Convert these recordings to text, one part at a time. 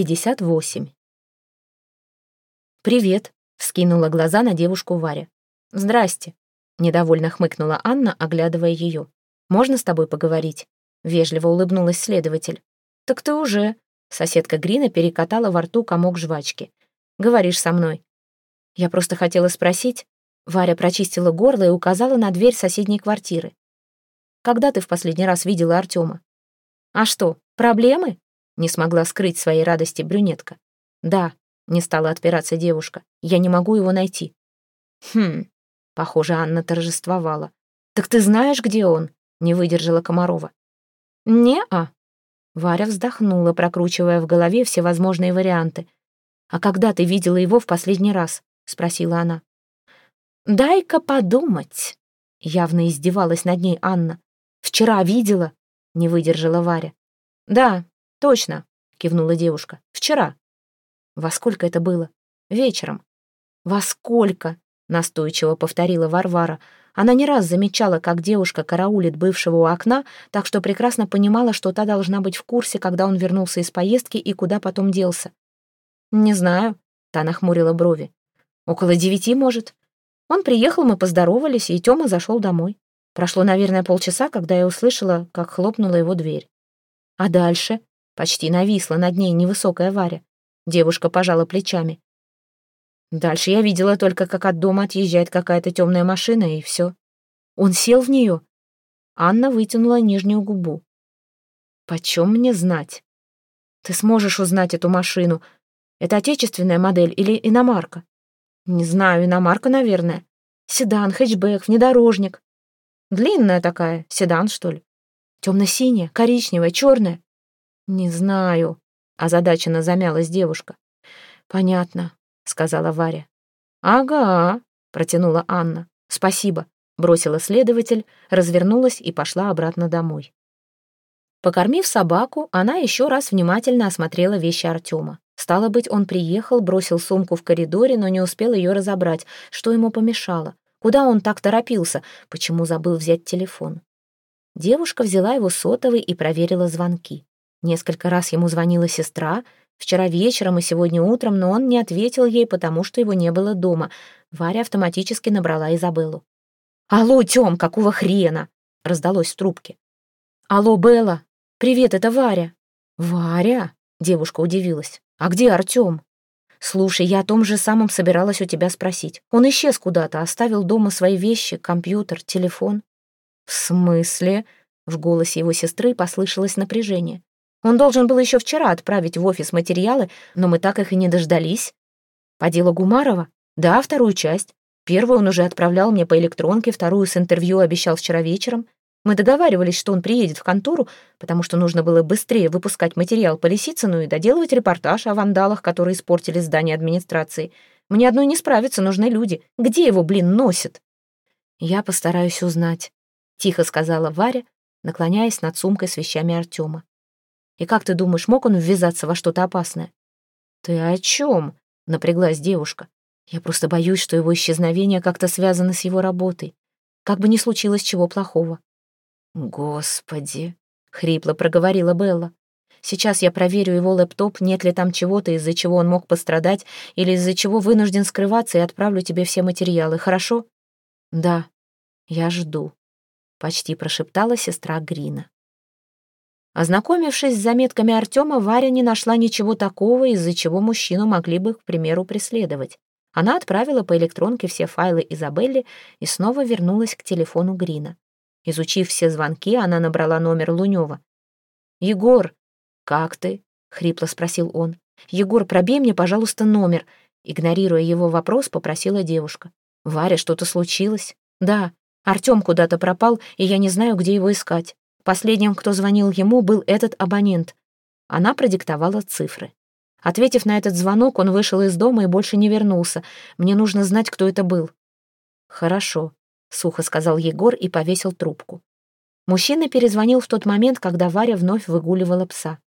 58. «Привет», — вскинула глаза на девушку Варя. «Здрасте», — недовольно хмыкнула Анна, оглядывая ее. «Можно с тобой поговорить?» — вежливо улыбнулась следователь. «Так ты уже...» — соседка Грина перекатала во рту комок жвачки. «Говоришь со мной». «Я просто хотела спросить...» Варя прочистила горло и указала на дверь соседней квартиры. «Когда ты в последний раз видела Артема?» «А что, проблемы?» Не смогла скрыть своей радости брюнетка. «Да», — не стала отпираться девушка, — «я не могу его найти». «Хм», — похоже, Анна торжествовала. «Так ты знаешь, где он?» — не выдержала Комарова. «Не-а». Варя вздохнула, прокручивая в голове всевозможные варианты. «А когда ты видела его в последний раз?» — спросила она. «Дай-ка подумать», — явно издевалась над ней Анна. «Вчера видела?» — не выдержала Варя. «Да, «Точно», — кивнула девушка. «Вчера». «Во сколько это было?» «Вечером». «Во сколько?» — настойчиво повторила Варвара. Она не раз замечала, как девушка караулит бывшего у окна, так что прекрасно понимала, что та должна быть в курсе, когда он вернулся из поездки и куда потом делся. «Не знаю», — та нахмурила брови. «Около девяти, может». Он приехал, мы поздоровались, и Тёма зашел домой. Прошло, наверное, полчаса, когда я услышала, как хлопнула его дверь. А дальше? Почти нависла над ней невысокая Варя. Девушка пожала плечами. Дальше я видела только, как от дома отъезжает какая-то темная машина, и все. Он сел в нее. Анна вытянула нижнюю губу. «Почем мне знать?» «Ты сможешь узнать эту машину. Это отечественная модель или иномарка?» «Не знаю, иномарка, наверное. Седан, хэтчбэк, внедорожник. Длинная такая, седан, что ли? Темно-синяя, коричневая, черная. «Не знаю», — озадаченно замялась девушка. «Понятно», — сказала Варя. «Ага», — протянула Анна. «Спасибо», — бросила следователь, развернулась и пошла обратно домой. Покормив собаку, она еще раз внимательно осмотрела вещи Артема. Стало быть, он приехал, бросил сумку в коридоре, но не успел ее разобрать. Что ему помешало? Куда он так торопился? Почему забыл взять телефон? Девушка взяла его сотовый и проверила звонки. Несколько раз ему звонила сестра, вчера вечером и сегодня утром, но он не ответил ей, потому что его не было дома. Варя автоматически набрала Изабеллу. «Алло, Тём, какого хрена?» — раздалось в трубке. «Алло, Белла, привет, это Варя». «Варя?» — девушка удивилась. «А где Артём?» «Слушай, я о том же самом собиралась у тебя спросить. Он исчез куда-то, оставил дома свои вещи, компьютер, телефон». «В смысле?» — в голосе его сестры послышалось напряжение. Он должен был еще вчера отправить в офис материалы, но мы так их и не дождались. По делу Гумарова? Да, вторую часть. Первую он уже отправлял мне по электронке, вторую с интервью обещал вчера вечером. Мы договаривались, что он приедет в контору, потому что нужно было быстрее выпускать материал по Лисицыну и доделывать репортаж о вандалах, которые испортили здание администрации. Мне одной не справиться, нужны люди. Где его, блин, носит? Я постараюсь узнать, — тихо сказала Варя, наклоняясь над сумкой с вещами Артема. И как ты думаешь, мог он ввязаться во что-то опасное? Ты о чем? Напряглась девушка. Я просто боюсь, что его исчезновение как-то связано с его работой. Как бы ни случилось чего плохого. Господи, хрипло проговорила Белла. Сейчас я проверю его лэптоп, нет ли там чего-то, из-за чего он мог пострадать, или из-за чего вынужден скрываться, и отправлю тебе все материалы, хорошо? Да, я жду, почти прошептала сестра Грина. Ознакомившись с заметками Артема, Варя не нашла ничего такого, из-за чего мужчину могли бы, к примеру, преследовать. Она отправила по электронке все файлы Изабелли и снова вернулась к телефону Грина. Изучив все звонки, она набрала номер Лунева. «Егор, как ты?» — хрипло спросил он. «Егор, пробей мне, пожалуйста, номер». Игнорируя его вопрос, попросила девушка. «Варя, что-то случилось?» «Да, Артем куда-то пропал, и я не знаю, где его искать». Последним, кто звонил ему, был этот абонент. Она продиктовала цифры. Ответив на этот звонок, он вышел из дома и больше не вернулся. Мне нужно знать, кто это был. «Хорошо», — сухо сказал Егор и повесил трубку. Мужчина перезвонил в тот момент, когда Варя вновь выгуливала пса.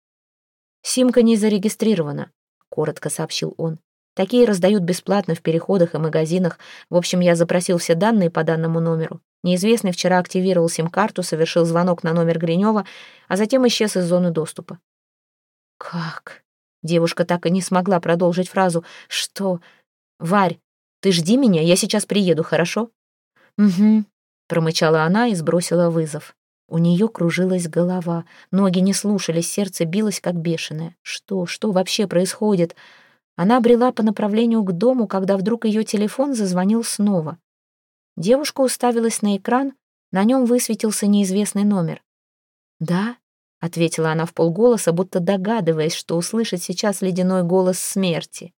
«Симка не зарегистрирована», — коротко сообщил он. «Такие раздают бесплатно в переходах и магазинах. В общем, я запросил все данные по данному номеру. Неизвестный вчера активировал сим-карту, совершил звонок на номер Гринева, а затем исчез из зоны доступа. «Как?» — Девушка так и не смогла продолжить фразу «Что? Варь, ты жди меня, я сейчас приеду, хорошо?» «Угу», — промычала она и сбросила вызов. У нее кружилась голова, ноги не слушались, сердце билось как бешеное. Что, что вообще происходит? Она брела по направлению к дому, когда вдруг ее телефон зазвонил снова. Девушка уставилась на экран, на нем высветился неизвестный номер. «Да?» — ответила она в полголоса, будто догадываясь, что услышит сейчас ледяной голос смерти.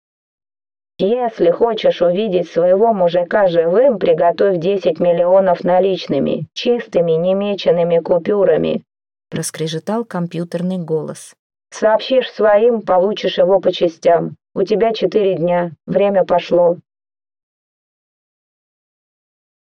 «Если хочешь увидеть своего мужика живым, приготовь 10 миллионов наличными, чистыми, немеченными купюрами», — проскрежетал компьютерный голос. «Сообщишь своим, получишь его по частям. У тебя четыре дня, время пошло».